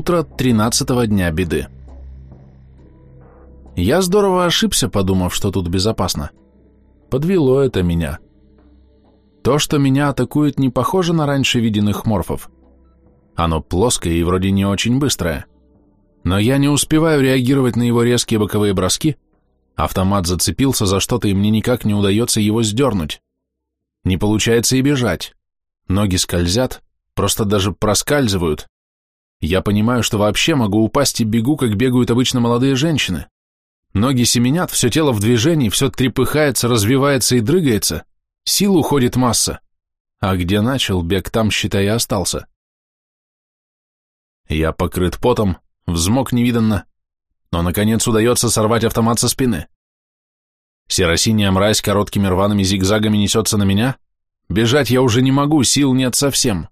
Утро тринадцатого дня беды. Я здорово ошибся, подумав, что тут безопасно. Подвело это меня. То, что меня атакует, не похоже на раньше виденных морфов. Оно плоское и вроде не очень быстрое. Но я не успеваю реагировать на его резкие боковые броски, автомат зацепился за что-то, и мне никак не удается его сдернуть. Не получается и бежать. Ноги скользят, просто даже проскальзывают. Я понимаю, что вообще могу упасть и бегу, как бегают обычно молодые женщины. Ноги семенят, все тело в движении, все трепыхается, развивается и дрыгается. Сил уходит масса. А где начал, бег там, считай, и остался. Я покрыт потом, взмок невиданно, но, наконец, удается сорвать автомат со спины. Серосиняя мразь короткими рваными зигзагами несется на меня. Бежать я уже не могу, сил нет совсем.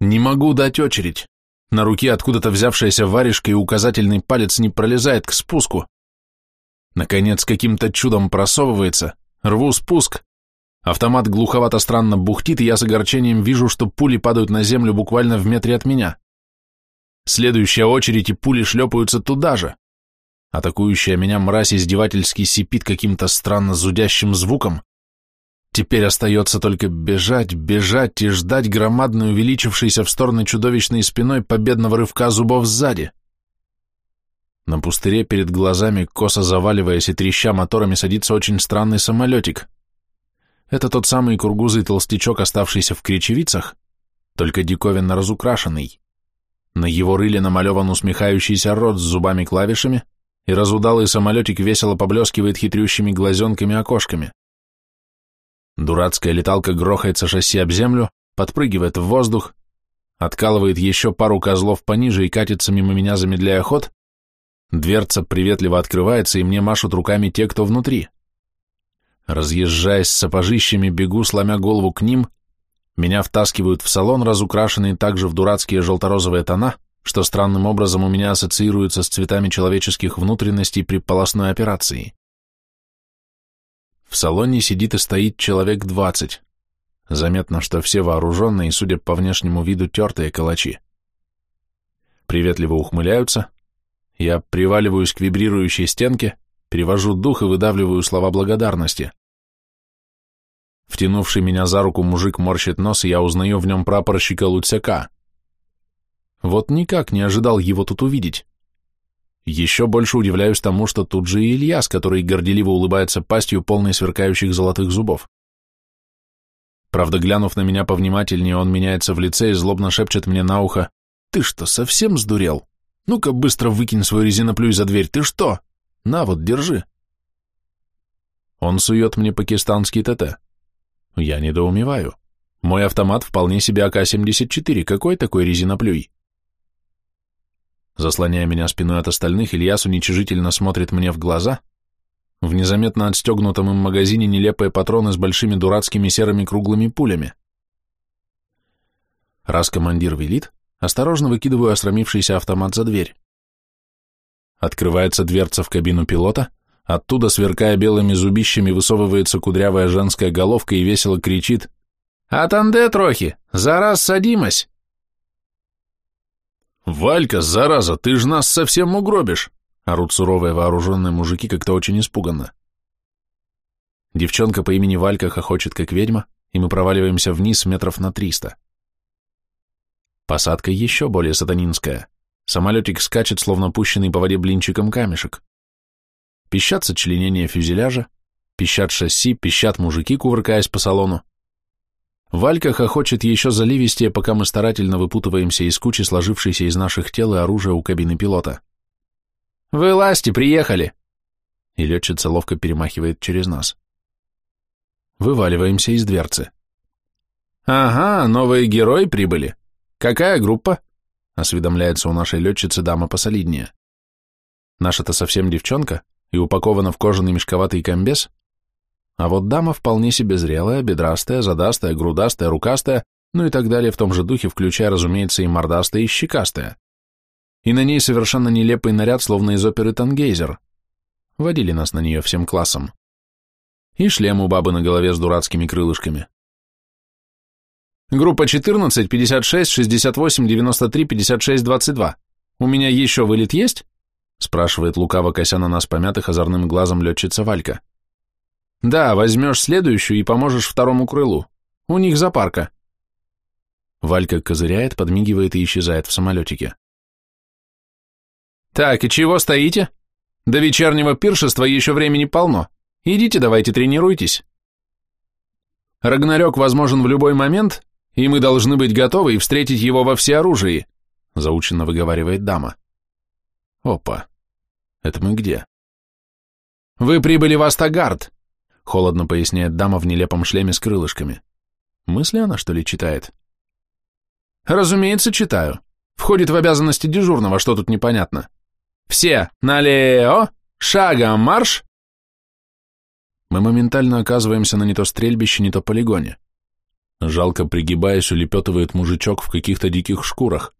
Не могу дать очередь. На руке откуда-то взявшаяся варежка и указательный палец не пролезает к спуску. Наконец, каким-то чудом просовывается, рву спуск. Автомат глуховато странно бухтит, и я с огорчением вижу, что пули падают на землю буквально в метре от меня. Следующая очередь, и пули шлепаются туда же. Атакующая меня мразь издевательски сипит каким-то странно зудящим звуком. Теперь остается только бежать, бежать и ждать громадной увеличившейся в стороны чудовищной спиной победного рывка зубов сзади. На пустыре перед глазами, косо заваливаясь и треща моторами, садится очень странный самолетик. Это тот самый кургузый толстячок, оставшийся в кричевицах, только диковинно разукрашенный. На его рыле намалеван усмехающийся рот с зубами-клавишами, и разудалый самолетик весело поблескивает хитрющими глазенками-окошками. Дурацкая леталка грохается шасси об землю, подпрыгивает в воздух, откалывает еще пару козлов пониже и катится мимо меня, замедляя ход. Дверца приветливо открывается, и мне машут руками те, кто внутри. Разъезжаясь с сапожищами, бегу, сломя голову к ним, меня втаскивают в салон, разукрашенный также в дурацкие желторозовые тона, что странным образом у меня ассоциируется с цветами человеческих внутренностей при полостной операции. В салоне сидит и стоит человек двадцать. Заметно, что все вооруженные судя по внешнему виду, тертые калачи. Приветливо ухмыляются. Я приваливаюсь к вибрирующей стенке, перевожу дух и выдавливаю слова благодарности. Втянувший меня за руку мужик морщит нос, и я узнаю в нем прапорщика Луцяка. Вот никак не ожидал его тут увидеть. Еще больше удивляюсь тому, что тут же и Ильяс, который горделиво улыбается пастью, полной сверкающих золотых зубов. Правда, глянув на меня повнимательнее, он меняется в лице и злобно шепчет мне на ухо, «Ты что, совсем сдурел? Ну-ка быстро выкинь свой резиноплюй за дверь, ты что? На вот, держи». Он сует мне пакистанский ТТ. Я недоумеваю. Мой автомат вполне себе АК-74, какой такой резиноплюй? Заслоняя меня спиной от остальных, Ильяс уничижительно смотрит мне в глаза. В незаметно отстегнутом им магазине нелепые патроны с большими дурацкими серыми круглыми пулями. Раз командир велит, осторожно выкидываю осрамившийся автомат за дверь. Открывается дверца в кабину пилота, Оттуда, сверкая белыми зубищами, высовывается кудрявая женская головка и весело кричит «Атанде трохи! Зараз садимось!» «Валька, зараза, ты ж нас совсем угробишь!» орут суровые вооруженные мужики как-то очень испуганно. Девчонка по имени Валька хохочет как ведьма, и мы проваливаемся вниз метров на триста. Посадка еще более сатанинская. Самолетик скачет, словно пущенный по воде блинчиком камешек. Пищат сочленения фюзеляжа, пищат шасси, пищат мужики, кувыркаясь по салону. Валька хохочет еще заливистее, пока мы старательно выпутываемся из кучи, сложившейся из наших тел и оружия у кабины пилота. «Вылазьте, приехали!» И летчица ловко перемахивает через нас. Вываливаемся из дверцы. «Ага, новые герои прибыли. Какая группа?» осведомляется у нашей летчицы дама посолиднее. Наша-то совсем девчонка, и упакована в кожаный мешковатый комбез, а вот дама вполне себе зрелая, бедрастая, задастая, грудастая, рукастая, ну и так далее в том же духе, включая, разумеется, и мордастая, и щекастая. И на ней совершенно нелепый наряд, словно из оперы «Тангейзер». Водили нас на нее всем классом. И шлем у бабы на голове с дурацкими крылышками. Группа 14, 56, 68, 93, 56, 22. У меня еще вылет есть? Спрашивает лукаво кося на нас помятых озорным глазом летчица Валька. Да, возьмешь следующую и поможешь второму крылу. У них запарка. Валька козыряет, подмигивает и исчезает в самолетике. Так, и чего стоите? До вечернего пиршества еще времени полно. Идите давайте тренируйтесь. Рагнарёк возможен в любой момент, и мы должны быть готовы и встретить его во всеоружии, заученно выговаривает дама. Опа, это мы где? Вы прибыли в Астагард, холодно поясняет дама в нелепом шлеме с крылышками. Мысли она, что ли, читает? Разумеется, читаю. Входит в обязанности дежурного, что тут непонятно. Все, налево, шагом марш! Мы моментально оказываемся на не то стрельбище, не то полигоне. Жалко пригибаясь, улепетывает мужичок в каких-то диких шкурах.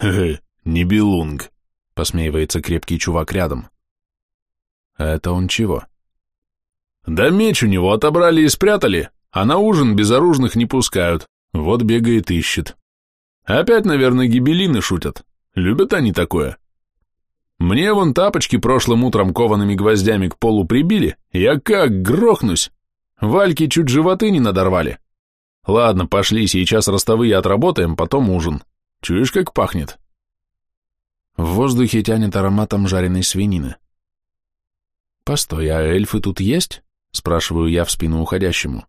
«Хе-хе, не белунг», — посмеивается крепкий чувак рядом. А это он чего? «Да меч у него отобрали и спрятали, а на ужин безоружных не пускают. Вот бегает ищет. Опять, наверное, гибелины шутят. Любят они такое. Мне вон тапочки прошлым утром коваными гвоздями к полу прибили, я как грохнусь. Вальки чуть животы не надорвали. Ладно, пошли, сейчас ростовые отработаем, потом ужин. Чуешь, как пахнет? В воздухе тянет ароматом жареной свинины. Постой, а эльфы тут есть? Спрашиваю я в спину уходящему.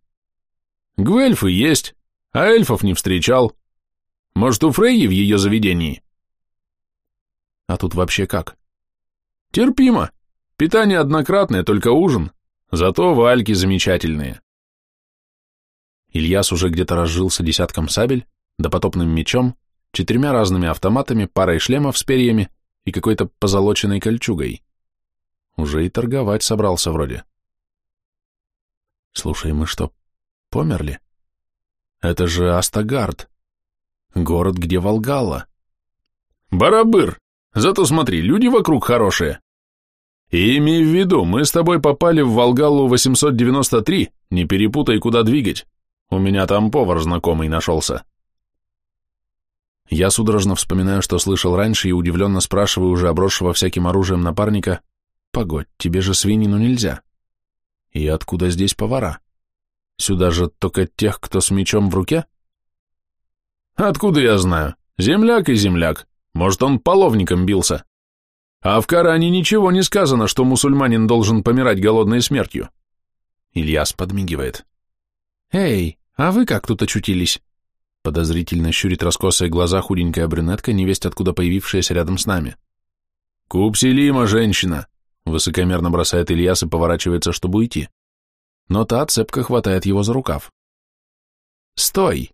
Гвельфы есть, а эльфов не встречал. Может, у Фрейи в ее заведении? А тут вообще как? Терпимо. Питание однократное, только ужин. Зато вальки замечательные. Ильяс уже где-то разжился десятком сабель, допотопным мечом, четырьмя разными автоматами, парой шлемов с перьями и какой-то позолоченной кольчугой. Уже и торговать собрался вроде. Слушай, мы что, померли? Это же Астагард, город, где Волгала. Барабыр, зато смотри, люди вокруг хорошие. И имей в виду, мы с тобой попали в Волгалу 893, не перепутай, куда двигать. У меня там повар знакомый нашелся. Я судорожно вспоминаю, что слышал раньше, и удивленно спрашиваю уже обросшего всяким оружием напарника, «Погодь, тебе же свинину нельзя. И откуда здесь повара? Сюда же только тех, кто с мечом в руке?» «Откуда я знаю? Земляк и земляк. Может, он половником бился. А в Коране ничего не сказано, что мусульманин должен помирать голодной смертью». Ильяс подмигивает. «Эй, а вы как тут очутились?» Подозрительно щурит раскосые глаза худенькая брюнетка, невесть откуда появившаяся рядом с нами. «Купселима, женщина!» Высокомерно бросает Ильяс и поворачивается, чтобы уйти. Но та цепко хватает его за рукав. «Стой!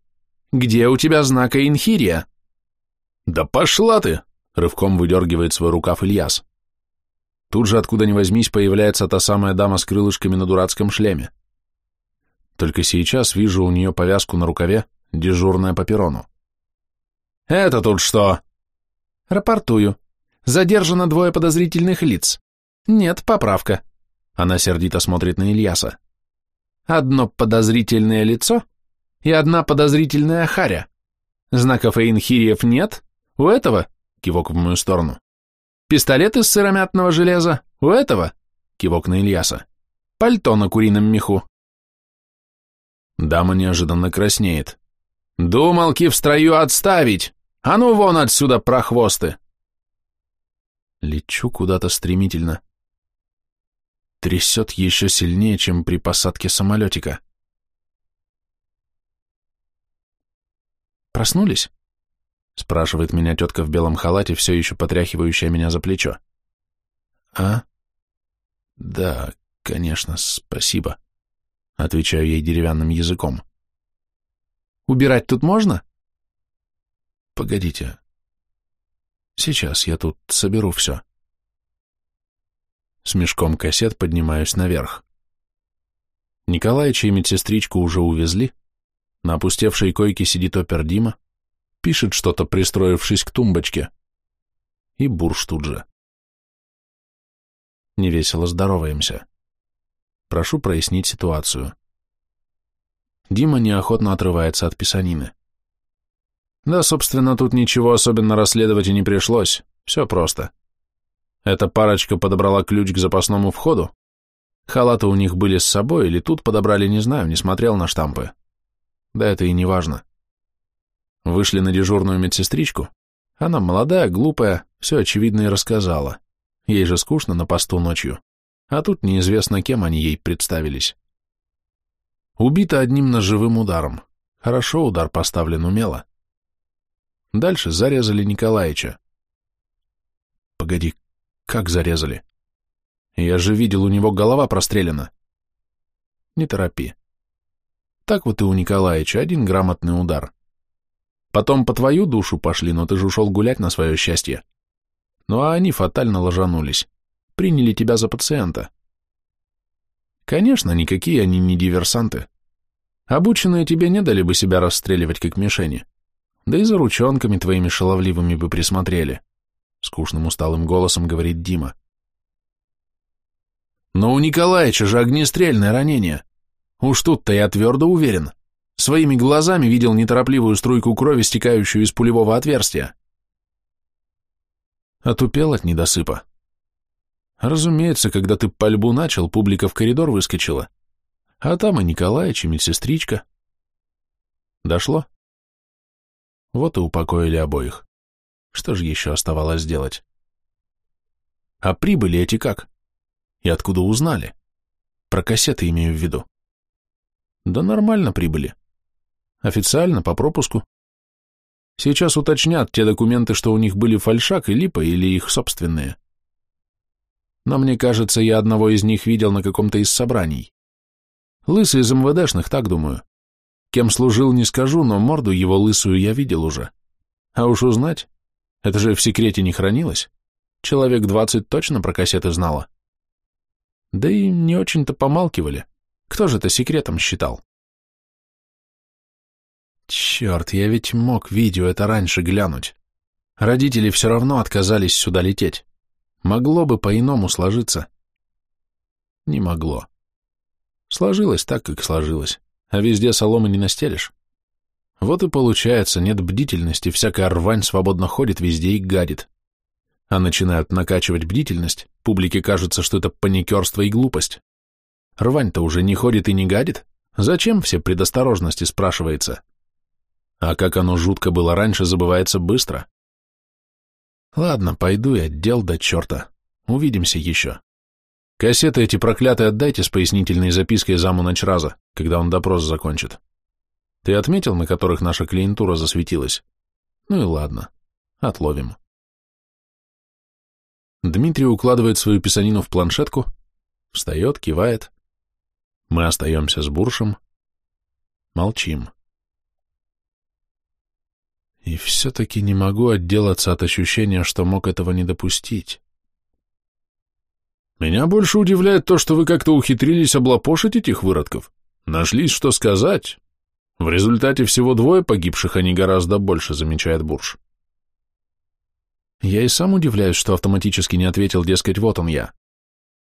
Где у тебя знака инхирия?» «Да пошла ты!» — рывком выдергивает свой рукав Ильяс. Тут же, откуда ни возьмись, появляется та самая дама с крылышками на дурацком шлеме. Только сейчас вижу у нее повязку на рукаве, дежурная по перрону. «Это тут что?» «Рапортую. Задержано двое подозрительных лиц. Нет, поправка». Она сердито смотрит на Ильяса. «Одно подозрительное лицо и одна подозрительная харя. Знаков Эйнхириев нет, у этого, кивок в мою сторону, пистолет из сыромятного железа, у этого, кивок на Ильяса, пальто на курином меху, Дама неожиданно краснеет. «Думалки в строю отставить! А ну вон отсюда, прохвосты!» Лечу куда-то стремительно. Трясет еще сильнее, чем при посадке самолетика. «Проснулись?» — спрашивает меня тетка в белом халате, все еще потряхивающая меня за плечо. «А? Да, конечно, спасибо». Отвечаю ей деревянным языком. Убирать тут можно? Погодите. Сейчас я тут соберу все. С мешком кассет поднимаюсь наверх. Николаича и медсестричку уже увезли. На опустевшей койке сидит опер Дима, пишет что-то, пристроившись к тумбочке. И бурж тут же. Невесело здороваемся. Прошу прояснить ситуацию. Дима неохотно отрывается от писанины. Да, собственно, тут ничего особенно расследовать и не пришлось. Все просто. Эта парочка подобрала ключ к запасному входу. Халаты у них были с собой, или тут подобрали, не знаю, не смотрел на штампы. Да это и не важно. Вышли на дежурную медсестричку. Она молодая, глупая, все очевидно и рассказала. Ей же скучно на посту ночью. А тут неизвестно, кем они ей представились. Убита одним ножевым ударом. Хорошо удар поставлен умело. Дальше зарезали Николаича. Погоди, как зарезали? Я же видел, у него голова прострелена. Не торопи. Так вот и у Николаича один грамотный удар. Потом по твою душу пошли, но ты же ушел гулять на свое счастье. Ну а они фатально ложанулись. Приняли тебя за пациента. Конечно, никакие они не диверсанты. Обученные тебе не дали бы себя расстреливать как мишени. Да и за ручонками твоими шаловливыми бы присмотрели. Скучным усталым голосом говорит Дима. Но у Николаевича же огнестрельное ранение. Уж тут-то я твердо уверен. Своими глазами видел неторопливую струйку крови, стекающую из пулевого отверстия. Отупел от недосыпа. Разумеется, когда ты пальбу начал, публика в коридор выскочила. А там и Николаич, и медсестричка. Дошло? Вот и упокоили обоих. Что же еще оставалось делать? А прибыли эти как? И откуда узнали? Про кассеты имею в виду. Да нормально прибыли. Официально, по пропуску. Сейчас уточнят те документы, что у них были фальшак и липа, или их собственные. Но мне кажется, я одного из них видел на каком-то из собраний. Лысый из МВДшных, так думаю. Кем служил, не скажу, но морду его лысую я видел уже. А уж узнать, это же в секрете не хранилось. Человек двадцать точно про кассеты знало. Да и не очень-то помалкивали. Кто же это секретом считал? Черт, я ведь мог видео это раньше глянуть. Родители все равно отказались сюда лететь. Могло бы по-иному сложиться. Не могло. Сложилось так, как сложилось, а везде соломы не настелишь. Вот и получается, нет бдительности, всякая рвань свободно ходит везде и гадит. А начинают накачивать бдительность, публике кажется, что это паникерство и глупость. Рвань-то уже не ходит и не гадит? Зачем все предосторожности, спрашивается? А как оно жутко было раньше, забывается быстро. Ладно, пойду я, дел до черта. Увидимся еще. Кассеты эти проклятые отдайте с пояснительной запиской заму Ночраза, когда он допрос закончит. Ты отметил, на которых наша клиентура засветилась? Ну и ладно, отловим. Дмитрий укладывает свою писанину в планшетку, встает, кивает. Мы остаемся с Буршем, молчим. И все-таки не могу отделаться от ощущения, что мог этого не допустить. Меня больше удивляет то, что вы как-то ухитрились облапошить этих выродков. Нашлись, что сказать. В результате всего двое погибших, а не гораздо больше, замечает Бурж. Я и сам удивляюсь, что автоматически не ответил, дескать, вот он я.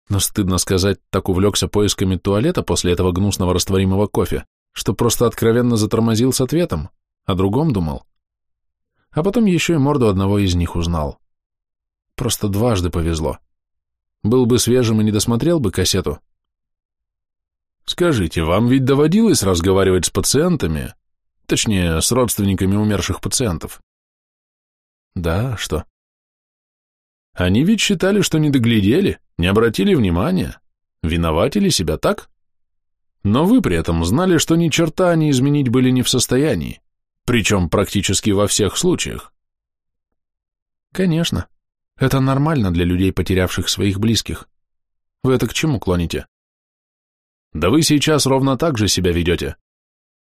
Но стыдно сказать, так увлекся поисками туалета после этого гнусного растворимого кофе, что просто откровенно затормозил с ответом, о другом думал а потом еще и морду одного из них узнал. Просто дважды повезло. Был бы свежим и не досмотрел бы кассету. Скажите, вам ведь доводилось разговаривать с пациентами, точнее, с родственниками умерших пациентов? Да, что? Они ведь считали, что не доглядели, не обратили внимания, виноватили себя, так? Но вы при этом знали, что ни черта они изменить были не в состоянии причем практически во всех случаях. Конечно, это нормально для людей, потерявших своих близких. Вы это к чему клоните? Да вы сейчас ровно так же себя ведете.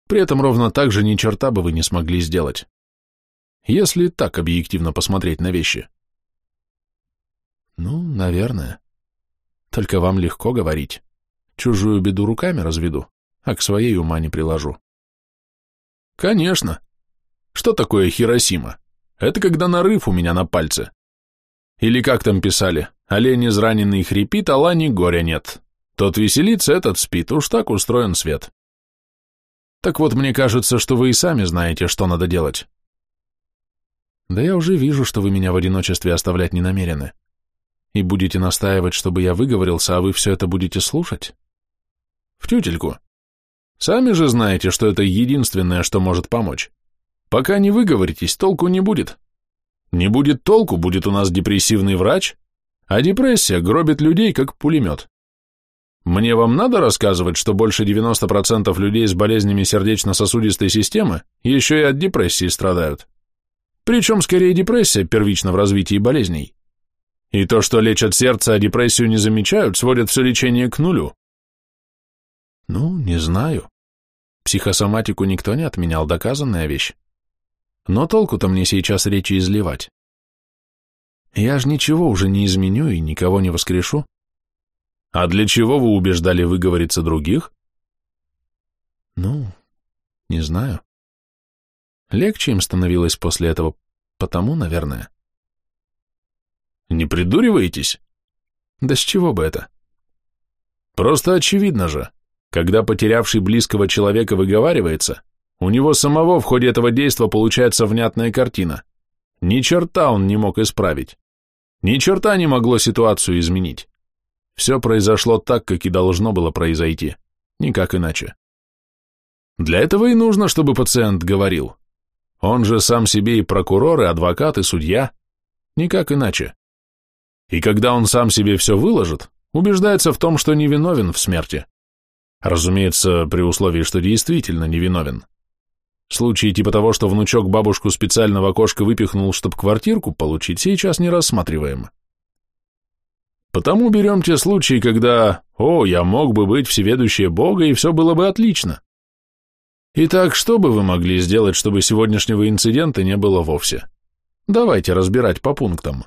При этом ровно так же ни черта бы вы не смогли сделать. Если так объективно посмотреть на вещи. Ну, наверное. Только вам легко говорить. Чужую беду руками разведу, а к своей ума не приложу. Конечно, что такое Хиросима? Это когда нарыв у меня на пальце. Или как там писали, олень израненный хрипит, а лани горя нет. Тот веселится, этот спит, уж так устроен свет. Так вот, мне кажется, что вы и сами знаете, что надо делать. Да я уже вижу, что вы меня в одиночестве оставлять не намерены. И будете настаивать, чтобы я выговорился, а вы все это будете слушать? В тютельку. Сами же знаете, что это единственное, что может помочь. Пока не выговоритесь, толку не будет. Не будет толку, будет у нас депрессивный врач, а депрессия гробит людей, как пулемет. Мне вам надо рассказывать, что больше 90% людей с болезнями сердечно-сосудистой системы еще и от депрессии страдают. Причем скорее депрессия первична в развитии болезней. И то, что лечат сердце, а депрессию не замечают, сводят все лечение к нулю. Ну, не знаю. Психосоматику никто не отменял, доказанная вещь. Но толку-то мне сейчас речи изливать. Я ж ничего уже не изменю и никого не воскрешу. А для чего вы убеждали выговориться других? Ну, не знаю. Легче им становилось после этого, потому, наверное. Не придуриваетесь? Да с чего бы это? Просто очевидно же, когда потерявший близкого человека выговаривается, у него самого в ходе этого действа получается внятная картина. Ни черта он не мог исправить. Ни черта не могло ситуацию изменить. Все произошло так, как и должно было произойти. Никак иначе. Для этого и нужно, чтобы пациент говорил. Он же сам себе и прокурор, и адвокат, и судья. Никак иначе. И когда он сам себе все выложит, убеждается в том, что невиновен в смерти. Разумеется, при условии, что действительно невиновен. Случаи типа того, что внучок бабушку специально в выпихнул, чтобы квартирку получить, сейчас не рассматриваем. Потому берем те случаи, когда «О, я мог бы быть всеведущее Бога, и все было бы отлично». Итак, что бы вы могли сделать, чтобы сегодняшнего инцидента не было вовсе? Давайте разбирать по пунктам.